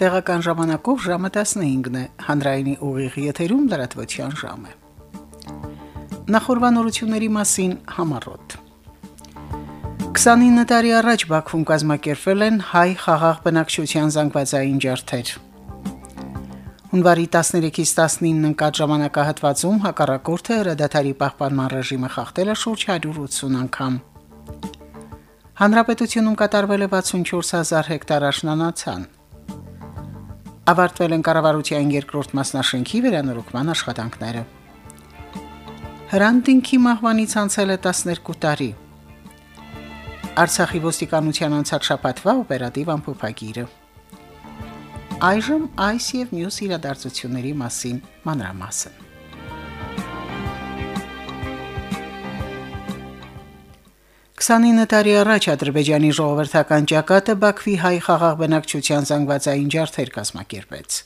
Տեղական ժամանակով ժամը 15-ն է, հանրայինի ուղիղ եթերում լրատվության ժամը։ Նախորbanությունների մասին համառոտ 29 տարի առաջ Բաքվում կազմակերպվել են հայ խաղաղ բնակչության զանգվածային ջարդեր։ Հունվարի 13-ից 19-ն ընկած ժամանակահատվածում հակառակորդը հրադադարի պահպանման ռեժիմը խախտել է շուրջ 180 անգամ։ Հանրապետությունում կատարվել է 64000 հեկտար աշնանացան ավարտվել են կառավարության երկրորդ մասնաշենքի վերանորոգման աշխատանքները։ Հրանտինքի մահվանից անցել է 12 տարի։ Արցախի ոստիկանության անցած շաբաթվա օպերատիվ ամփոփագիրը։ Այժմ այս եւ մյուս իրադարձությունների մասին մանրամասն։ 29 տարի առաջ Ադրբեջանի ժողովրդական ճակատը Բաքվի հայ խաղաղ բնակչության զանգվածային ջարդեր կազմակերպեց։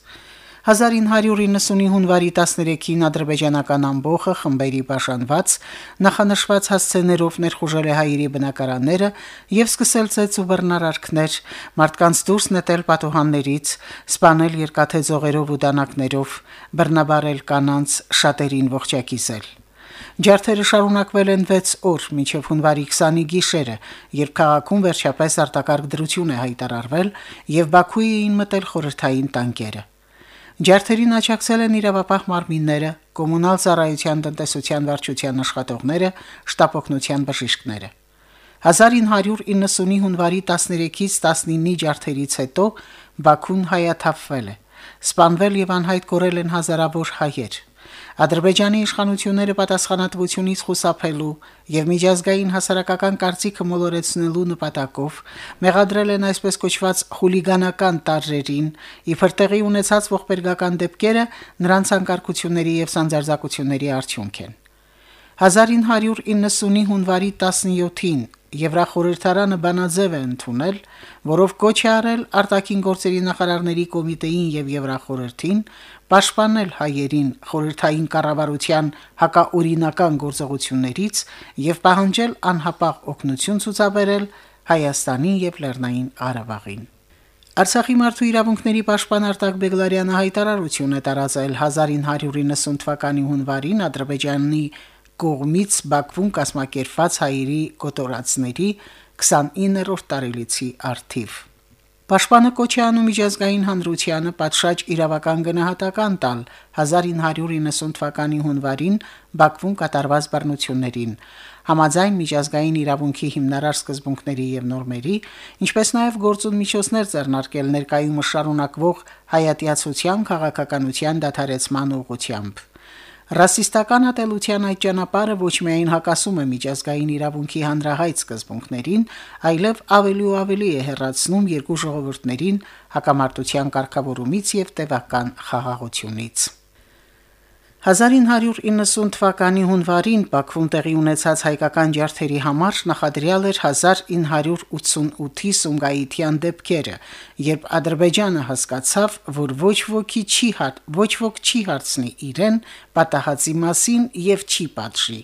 1990-ի հունվարի 13-ին ադրբեջանական ամբոխը խմբերի պաշանված նախանշված հասցեներով ներխուժել է հայերի բնակարանները եւ սկսել ծեծ ու բռնարարքներ, մարդկանց դուրս նետել պատուհաններից, սպանել երկաթե ձողերով ու դանակներով, բռնաբարել կանանց, շատերին ողջակիզել։ Ջարդերը շարունակվել են 6 օր, մինչև հունվարի 20-ի գիշերը, երբ քաղաքում վերջապես արտակարգ դրություն է հայտարարվել եւ Բաքուի էին մտել խորհրդային տանկերը։ Ջարդերին աջակցել են իրավապահ մարմինները, կոմունալ ծառայության տնտեսության վարչության աշխատողները, շտապօգնության բժիշկները։ 1990-ի հունվարի 13-ից 19-ի ջարդերից հետո Բաքուն հայաթափվել է։ Սպանվել եւ անհայտ կորել են հազարավոր հայեր։ Ադրբեջանի իշխանությունները պատասխանատվությունից խուսափելու եւ միջազգային հասարակական կարծիքը մոլորեցնելու նպատակով մեղադրել են այսպես կոչված խուլիգանական տարրերին, իբր տեղի ունեցած ողբերգական դեպքերը նրանց անկարգությունների եւ սանձարձակությունների արդյունք են։ 1990-ի հունվարի 17-ին Եվրախորհրդարանը բանաձև է ընդունել, որով կոչ է արել արտաքին գործերի նախարարների կոմիտեին եւ Եվրախորհրդին պաշտպանել հայերին խորհրդային կառավարության հակաօրինական գործողություններից եւ պահանջել անհապաղ օգնություն ցուցաբերել Հայաստանին եւ Լեռնային Ղարաբաղին։ Արցախի մարդու իրավունքների պաշտպան Արտակ Բեգլարյանը հայտարարություն է տարածել 1990 թվականի հունվարին Ադրբեջանի կողմից Բաքվում կազմակերպված հայերի կոտորածների 29-րդ տարելիցի արթիվ։ Պաշտպանը կոչ է անում միջազգային հանրությանը պատշաճ իրավական գնահատական տալ 1990 թվականի հունվարին Բաքվում կատարված բռնություններին, համաձայն միջազգային իրավունքի հիմնարար սկզբունքների եւ նորմերի, ինչպես նաեւ գործուն միջոցներ ձեռնարկել ներկայումս շարունակվող հայատյացության քաղաքականության դադարեցման ուղղությամբ։ Ռասիստական ատելության այդ ճանապարհը ոչ միայն հակասում է միջազգային իրավունքի հանրահայտ սկզբունքներին, այլև ավելի ու ավելի է հերացնում երկու ժողովուրդներին հակամարտության կարգավորումից եւ տևական խաղաղությունից։ 1990 թվականի հունվարին Բաքվում տեղի ունեցած հայկական ջարդերի համար նախադրյալ էր 1988-ի Սումգայիթյան դեպքերը, երբ Ադրբեջանը հասկացավ, որ ոչ ոքի չի հատ, ոչ ոք չի հարցնի իրեն պատահածի մասին եւ չի պատժի։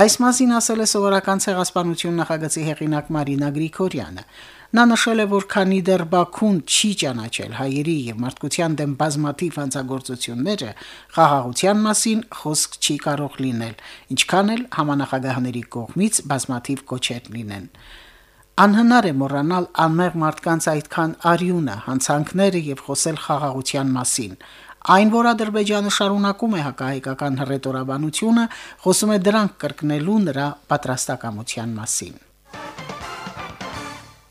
Այս մասին ասել է սովորական ցեղասպանություն նախագծի հեղինակ Մարինա Գրիգորյանը։ Նա նշել է, որ քանի դեռ Բաքուն չի ճանաչել հայերի եւ մարդկության դեմ բազմաթիվ հանցագործությունները, խաղաղության մասին խոսք չի կարող լինել, ինչքան էլ համանախագահների կողմից բազմաթիվ կոչեր լինեն։ Անհնար է մոռանալ անմեղ մարդկանց այդքան արյունը, հանցանքները եւ խոսել խաղաղության մասին։ Այն, որ Ադրբեջանը շարունակում է հակահայկական հռետորաբանությունը, խոսում է դրանք կրկնելու նրա պատրաստակամության մասին։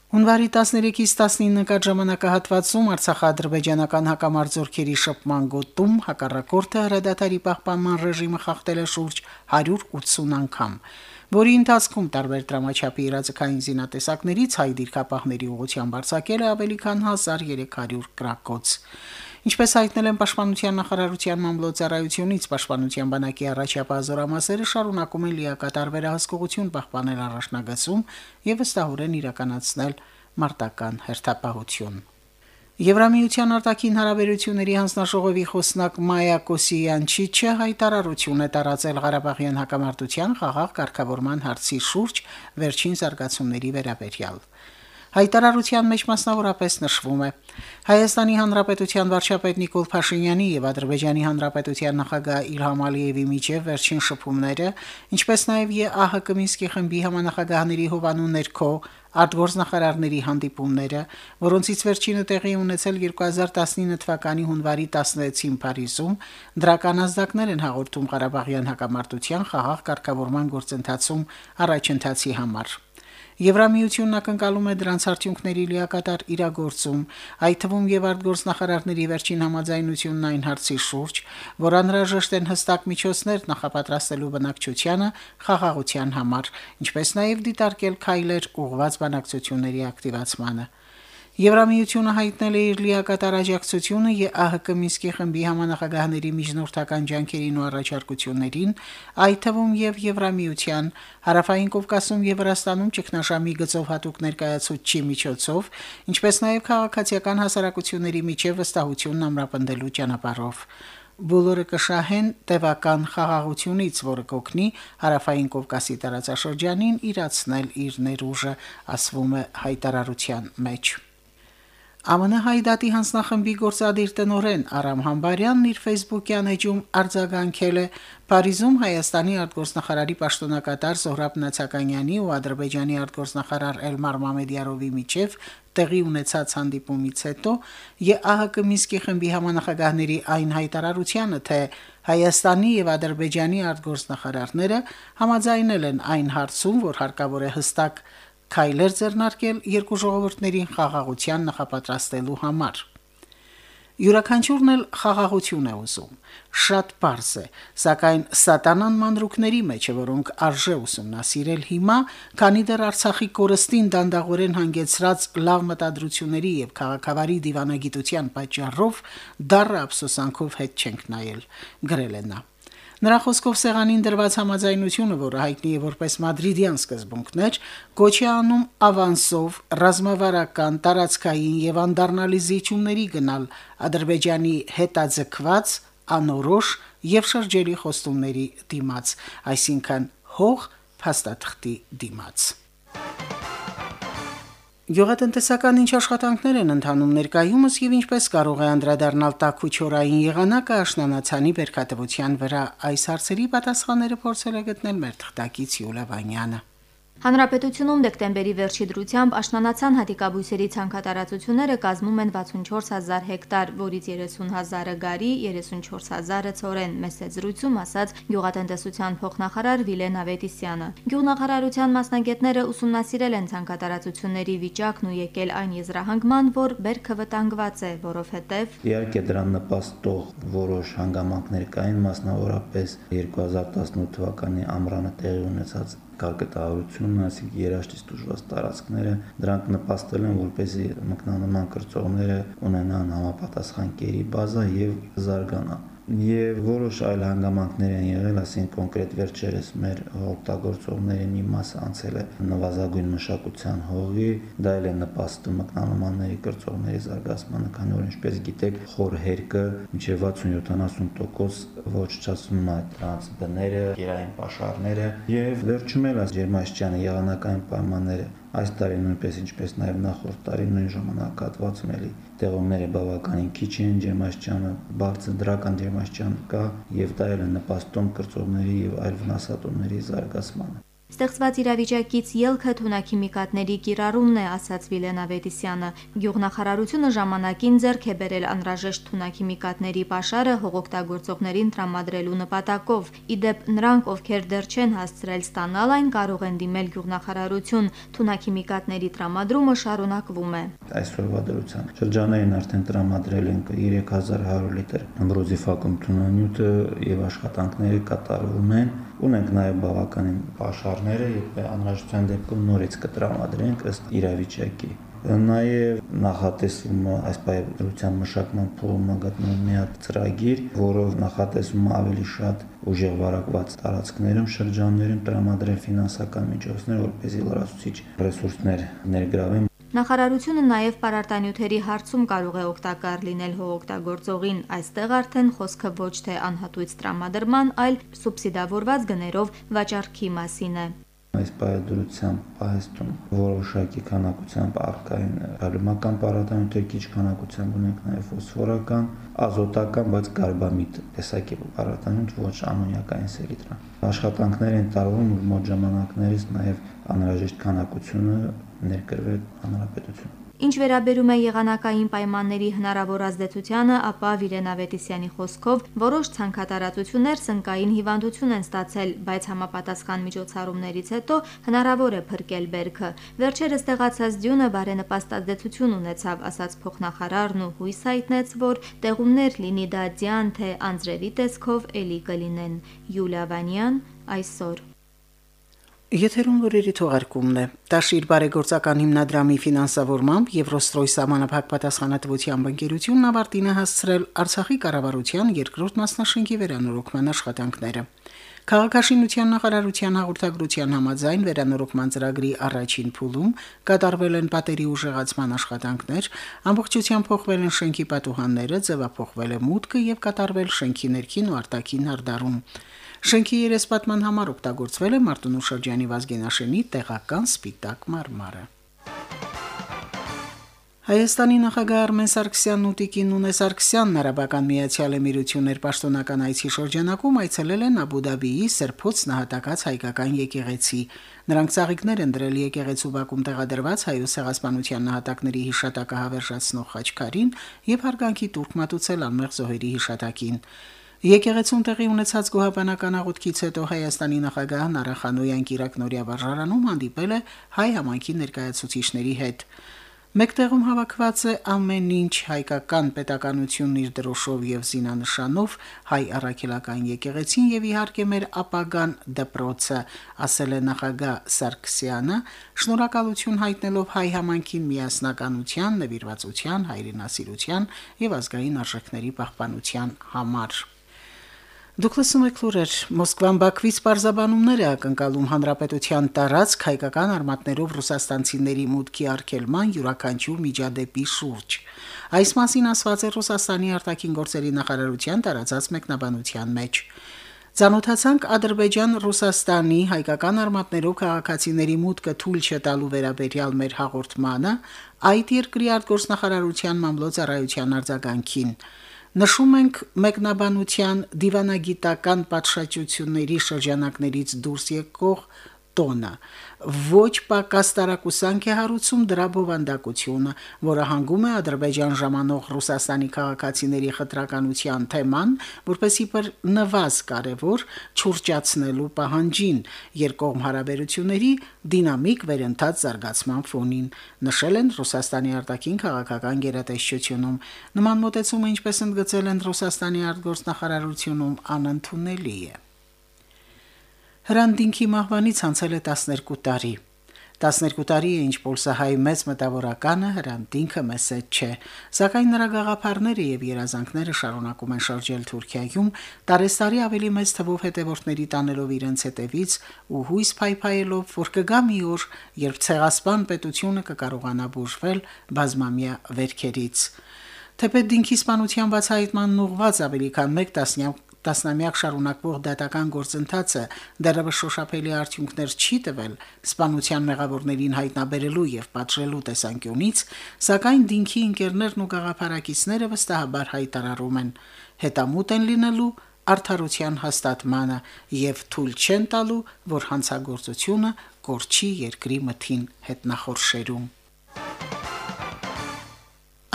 Հունվարի 13-ից 19-ը կա ժամանակահատվածում Արցախա-ադրբեջանական հակամարտությունների շփման գոտում հակառակորդը հրադադարի պահպանման ռեժիմը խախտել է շուրջ 180 անգամ, որի ընթացքում տարբեր դրամաչափի իրազեկային զինատեսակներից հայ դիրքապահների ուղղությամբ արձակել է ավելի քան 1300 գրակոց։ Ինչպես հայտնել են Պաշտպանության նախարարության մամլոյցարայությունից, Պաշտպանության բանակի առաջապահ զորամասերը շարունակում են լիակատար վերահսկողություն պահպանել առաջնագծում եւ վստահորեն իրականացնել մարտական հերթապահություն։ Եվրամիության արտաքին հարաբերությունների հանձնաժողովի խոսնակ Մայա Կոսիյանչիչը հայտարարություն է տարածել Ղարաբաղյան հակամարտության խաղաղ կարգավորման հարցի շուրջ վերջին զարգացումների վերաբերյալ։ Հայտարարության մեջ մասնավորապես նշվում է. Հայաստանի Հանրապետության վարչապետ Նիկոլ Փաշինյանի եւ Ադրբեջանի Հանրապետության նախագահ Իլհամ Ալիևի միջև վերջին շփումները, ինչպես նաեւ ԵԱՀԿ Մինսկի խմբի համանախագահների հովանու ներքո արտգործնախարարների հանդիպումները, որոնցից վերջինը տեղի ունեցել 2019 թվականի հունվարի 16-ին Փարիզում, դրական ազդակներ են հաղորդում Ղարաբաղյան հակամարտության խաղաղ կարգավորման գործընթացում առաջընթացի համար։ Եվրամիությունն ակնկալում է դրանց արդյունքների լիակատար իրագործում, այդ թվում եւ արտգործնախարարների վերջին համաձայնությունն այն հարցի շուրջ, որ անհրաժեշտ են հստակ միջոցներ նախապատրաստելու բնակչությանը խաղաղության համար, ինչպես նաեւ դիտարկել քայլեր ուղղված բանակցությունների ակտիվացմանը։ Եվրամիությունը հայտնել է իր լիակատար աջակցությունը ԵԱՀԿ Մինսկի խմբի համանախագահների միջնորդական ջանքերին ու առաջարկություններին, այդ թվում եւ Եվրամիության հարավային Կովկասում եւ Վրաստանում ճգնաժամի գծով հատուկ ներկայացուցչի միջոցով, ինչպես նաեւ քաղաքացիական հասարակությունների միջև վստահությունն ամրապնդելու ճանապարհով բոլորը կշահեն տևական խաղաղությունից, որը կօգնի հարավային Կովկասի տարածաշրջանին իրացնել իր ներուժը, ասվում է հայտարարության մեջ։ ԱՄՆ հայդատի հանձնախմբի գործադիր տնօրեն Արամ Համբարյանն իր Facebook-յան էջում արձագանքել է Փարիզում Հայաստանի արտգործնախարարի պաշտոնակատար Զոհրաբ Նացականյանի ու Ադրբեջանի արտգործնախարար Էլմար Մամեդյարովի միջև տեղի ունեցած հանդիպումից հետո ԵԱՀԿ Մինսկի խմբի համանախագահների այն հայտարարությանը, թե Հայաստանի եւ Ադրբեջանի արտգործնախարարները համաձայնել են այն հարցում, որ հարկավոր է հստակ քայլեր ձեռնարկել երկու ժողովուրդներին խաղաղության նախապատրաստելու համար։ Յուրաքանչյուրն էլ խաղաղություն է ուզում։ Շատ པարզ է, սակայն սատանան մանրուկների մեջ է, որոնք արժե ուսումնասիրել հիմա, քանի դեռ Արցախի կորստին դանդաղորեն հանգեցրած լավ մտադրությունների եւ քաղաքավարի դիվանագիտության պատճառով դառը ափսոսանքով հետ չենք նայել, գրել է նա. Նրա խոսքով սեղանին դրված համաձայնությունը, որը հայտնի է որպես մադրիդյան սկզբունքներ, գոչի անում ավանսով ռազմավարական, տարածքային եւ անդառնալի զիջումների գնալ Ադրբեջանի հետաձգված, անորոշ եւ շրջելի խոստումների դիմաց, այսինքն հող փաստաթղթի դիմաց։ Գյուղատնտեսական ինչ աշխատանքներ են ընթանում ներկայումս եւ ինչպես կարող է անդրադառնալ տաքուչորային եղանակը աշնանացանի բերքատվության վրա այս հարցերի պատասխանները փորձել է գտնել մեր թղթակից Յուլիա Վանյանը։ Հանրապետությունում դեկտեմբերի վերջի դրությամբ աշնանացան հատիկաբույսերի ցանքատարածությունները կազմում են 64000 հեկտար, որից 30000-ը գարի, 34000-ը ցորեն, մեսեզրույցում ասաց գյուղատնտեսության փոխնախարար Վիլեն Ավետիսյանը։ Գյուղնախարարության մասնագետները ուսումնասիրել են ցանքատարածությունների վիճակն ու եկել այն եզրահանգման, որ բերքը վտանգված է, որովհետև Իհարկե դրան նպաստող որոշ հանգամանքներ կային, մասնավորապես 2018 թվականի ամռանը տեղի ունեցած կարկտահարությունն, այսինքն երաշտից դժվար տարածքները, դրանք նպաստել են, որպեսզի մկնանման կրծողները ունենան համապատասխան կերի բազա եւ զարգանան եւ որոշ այլ հանգամանքներ են եղել, ասին կոնկրետ վերջերս մեր օգտագործողների մի մասը անցել է նվազագույն մշակության հողի, դա էլ է նպաստում մկնանոմանների կրծողների զարգացմանը, քանի որ ինչպես գիտեք, խոր հերկը մինչև 60-70% ոչնչացնում է դրանց բները, գերային pašարները եւ վերջում էլ այս ջերմաշճյանը եղանակային պայմանները Այս տարի նույնպես ինչպես նաև նախորդ տարի նույն ժամանակահատվածում էլի տեղումները բավականին քիչ են, ջերմաշճանը բարձր դրական ջերմաշճան կա եւ դա էլ է նպաստում կրծողների եւ այլ վնասատուների զարգացմանը։ Ստեղծված իրավիճակից ելքը թունաքիմիկատների կիրառումն է, ասաց Վիլեն Ավետիսյանը։ Գյուղնախարարությունը ժամանակին ձեռք է բերել անհրաժեշտ թունաքիմիկատների pašարը հողօգտագործողներին տրամադրելու նպատակով։ Իդեպ նրանք, ովքեր դեռ չեն հասցրել ստանալ այն, կարող են դիմել գյուղնախարարություն։ Թունաքիմիկատների տրամադրումը շարունակվում է։ Այսօրվա դրությամբ շրջանային արդեն տրամադրել ենք 3100 լիտր ամբրոզիֆակում թունանյութը եւ աշխատանքները կատարվում են Ունենք նաև բավականին աշխարհները եւ անհրաժեշտության դեպքում նորից կտրամադրենք ըստ իրավիճակի նաև նախատեսվում այս պայմանության մշակման փողումը գտնվում մի հատ ծրագիր, որով նախատեսվում ավելի շատ ուժեղ վարակված տարածքներում, շրջաններում տրամադրել ֆինանսական միջոցներ, որպեսզի լրացուցիչ ռեսուրսներ ներգրավեն Նախարարությունը նաև պարարտանյութերի հարցում կարող է օգտակար լինել հողօգտագործողին։ Այստեղ արդեն խոսքը ոչ թե անհատույց տրամադրման, այլ սուբսիդավորված գներով վաճառքի մասին է։ Այս պայդրությամբ պահեստում որոշակի քանակությամբ արկային ռալիմական պարարտանյութեր քիչ քանակությամբ ունենք նաև ֆոսֆորական, ազոտական, բայց կարբամիտ տեսակի պարարտանյութ ոչ ամոնիակային սելիտրան։ Աշխատանքներ են տարվում մոտ ժամանակներից նաև անհրաժեշտ քանակությունը ներկրվել հանրապետություն։ Ինչ վերաբերում է եղանակային պայմանների հնարավոր ազդեցությանը, ապա Վիրեն Ավետիսյանի խոսքով որոշ ցանքատարածություններ սնկային հիվանդություն են ստացել, բայց համապատասխան միջոցառումներից հետո հնարավոր է փրկել բերքը։ Վերջերս տեղացած ձյունը բարենպաստ ազդեցություն ունեցավ, ասաց փոխնախարարն ու հույս հայտնեց, որ տեղումներ լինի դա ձյան թե անձրևի տեսքով էլի կլինեն։ Յուլիա Վանյան այսօր Եթերում լուրերի թողարկումն է։ Տաշիր բարեգործական հիմնադրամի ֆինանսավորմամբ Եվրոստրոյ համանախագահ պատասխանատվությամբ ընկերությունն ավարտին է հասցրել Արցախի կառավարության երկրորդ մասնաշենքի վերանորոգման աշխատանքները։ Քաղաքաշինության նախարարության հաղորդագրության համաձայն վերանորոգման ծրագրի առաջին փուլում կատարվել են պատերի ուժեղացման աշխատանքներ, ամբողջությամբ փոխվել են շենքի պատուհանները, ձևափոխվել է մուտքը եւ կատարվել շենքի ներքին ու արտաքին հարդարում։ Շենքի երեսպատման համար օգտագործվել է Մարտունու շրջանի Վազգենաշենի տեղական սպիտակ մարմարը։ Հայաստանի նախագահ Արմեն Սարգսյանն ու Տիկին Նունե Սարգսյանն Արաբական Միացյալ Էմիրություններ պաշտոնական այցի շրջանակում այցելել են Աբու Դաբիի Սրբոց նահատակած հայկական եկեղեցի։ Նրանք ցաղիկներ են դրել եկեղեցու բակում տեղադրված հայոց ցեղասպանության նահատակների հիշատակը հավերժացնող խաչքարին եւ հարգանքի տուրք մատուցել անմեղ զոհերի հիշատակին։ Եկեղեցուն տեղի ունեցած գոհաբանական աղոթքից հետո Հայաստանի նախագահն Արախանոյան Կիրակնորիա վարժարանում հանդիպել է հայ համայնքի ներկայացուցիչների հետ։ Մեկտեղում հավաքված է ամեն ինչ հայկական պետականությունն իր դրոշով եւ զինանշանով հայ առաքելական եկեղեցին եւ իհարկե մեր ապագան դպրոցը, ասել է նախագահ Սարգսյանը, շնորհակալություն հայտնելով հայ համայնքին միասնականության, նվիրվածության, հայրենասիրության եւ ազգային արժեքների պահպանության համար։ Դուք լսում եք լուրեր. Մոսկվան Բաքվից պարզաբանումներ է ակնկալում հանրապետության տարածք հայկական արմատներով ռուսաստանցիների մուտքի արգելման յուրաքանչյուր միջադեպի շուրջ։ Այս մասին ասված է Ռուսաստանի արտաքին գործերի նախարարության տարածած մեկնաբանության մեջ։ Ցանոթացանք Ադրբեջան-Ռուսաստանի հայկական արմատներով քաղաքացիների մուտքը թույլ չտալու վերաբերյալ մեր հաղորդմանը այդ երկրի արտգործնախարարության մամլոյցարայության արձագանքին։ Նշում ենք մեկնաբանության դիվանագիտական պատշաճությունների շրջանակներից դուրս եկող տոնը ոչ պակաս տարակուսանք է հարուցում դրա բովանդակությունը, որը հանգում է Ադրբեջան ժամանող Ռուսաստանի քաղաքացիների խտրականության թեման, որպեսի պր նվազ կարևոր չուրճացնելու պահանջին երկկողմ հարաբերությունների դինամիկ վերընթաց զարգացման ֆոնին, նշել են Ռուսաստանի արտաքին քաղաքական գերատեսչությունում։ Նման մոտեցումը, ինչպես ընդգծել են Ռուսաստանի արտգործնախարարությունում, անընդունելի է։ Հրանտինքի մահվանից անցել է 12 տարի։ 12 տարի է ինչ Պոլսահայի մեծ մտավորականը հրանտինքը մեսեջ չէ, սակայն նրա գաղափարները եւ երազանքները շարունակում են շարժել Թուրքիայում, տարեստարի ավելի մեծ թվով հետևորդների տանելով իրենց հետևից ու հույս փայփայելով, որ կգա մի օր, երբ ցեղասպան պետությունը կկարողանա բուժվել բազմամյա վերքերից։ Թեպետ դինքի սպանության բացահայտման ուղված ավելի քան 1 տասնյակ տասնամյակ շարունակվող դատական գործընթացը դեռևս շոշափելի արդյունքներ չի տվել սպանության մեղավորներին հայտնաբերելու եւ պատժելու տեսանկյունից, սակայն դինքի ընկերներն ու գաղափարակիցները վստահաբար հայտարարում են. Հետամուտ են լինելու արդարության հաստատմանը եւ թույլ չեն տալու, որ հանցագործությունը կորչի երկրի մթին հետնախորշերում։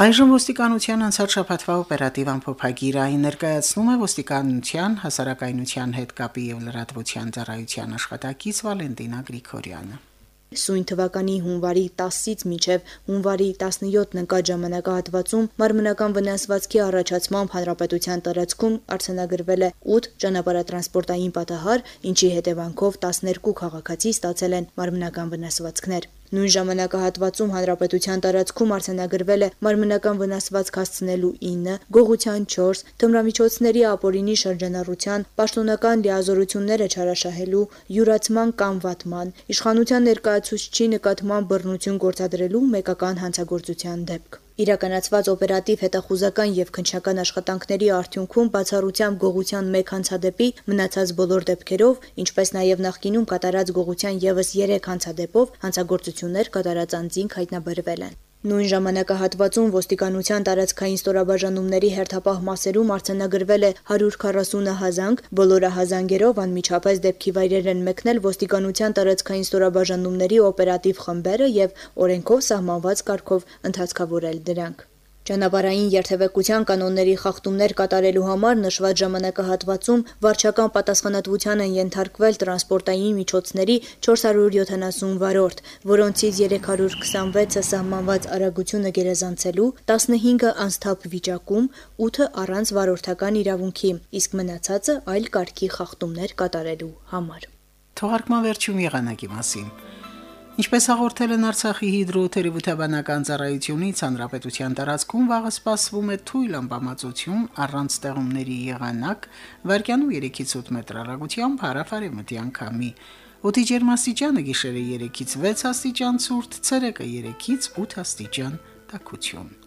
Այժմ ոստիկանության անցած շաբաթվա օպերատիվ ամփոփագիրը այն ներկայացնում է ոստիկանության հասարակայնության հետ կապի եւ լրատվության ծառայության աշխատակից Վալենտինա Գրիգորյանը։ Սույն թվականի հունվարի 10-ից մինչև հունվարի 17 նկատ ժամանակահատվածում մարմնական վնասվածքի առաջացմամբ հանրապետության տարածքում արձանագրվել է 8 ճանապարհատրանսպորտային պատահար, ինչի հետևանքով 12 քաղաքացի ստացել են մարմնական վնասվածքներ։ Նույն ժամանակահատվածում հանրապետության տարածքում արձանագրվել է մարմնական վնասվածք հասցնելու 9, գողության 4, թմրամիջոցների ապօրինի շրջանառության, պաշտոնական լիազորությունները չարաշահելու, յուրացման կամ վատման, իշխանության ներկայացուցչի նկատմամբ բռնություն գործադրելու մեկական հանցագործության դեպք։ Իրականացված օպերատիվ հետախուզական եւ քնչական աշխատանքների արդյունքում բացառությամբ գողության 1 հանցադեպի մնացած բոլոր դեպքերով, ինչպես նաեւ նախկինում կատարած գողության եւս 3 հանցադեպով հանցագործություններ կատարած անձինք հայտնաբերվել են։ Նույն ժամանակահատվածում ոստիկանության տարածքային ստորաբաժանումների հերթապահ մասերում արձանագրվել է 140 հազանգ, բոլորը հազանգերով անմիջապես դեպքի վայրեր են մեկնել ոստիկանության տարածքային ստորաբաժանումների օպերատիվ խմբերը եւ օրենքով սահմանված կարգով ընդհանցկավորել դրանք։ Ճանապարհային երթևեկության կանոնների խախտումներ կատարելու համար նշված ժամանակահատվածում վարչական պատասխանատվության են ենթարկվել տրանսպորտային միջոցների 470 վարորդ, որոնցից 326-ը սահմանված արագությունը գերազանցելու, 15-ը անսթափ վիճակում, 8-ը առանց վարորդական իրավունքի, իսկ մնացածը այլ կարգի խախտումներ կատարելու համար։ Թողարկման վերջում եղանակի մասին։ Ինչպես հաղորդել են Արցախի հիդրոթերապևտաբանական ծառայությունից, հանրապետության տարածքում վաղը սպասվում է թույլ ամպամածություն առանց ստեղումների եղանակ, վարկյանում 3-ից 8 մետր հեռագությամբ հարավարևմտյան քամի։ Օդի ջերմաստիճանը գիշերը 3-ից 6 աստիճան ցուրտ, ցերեկը 3-ից 8 աստիճան տաքություն։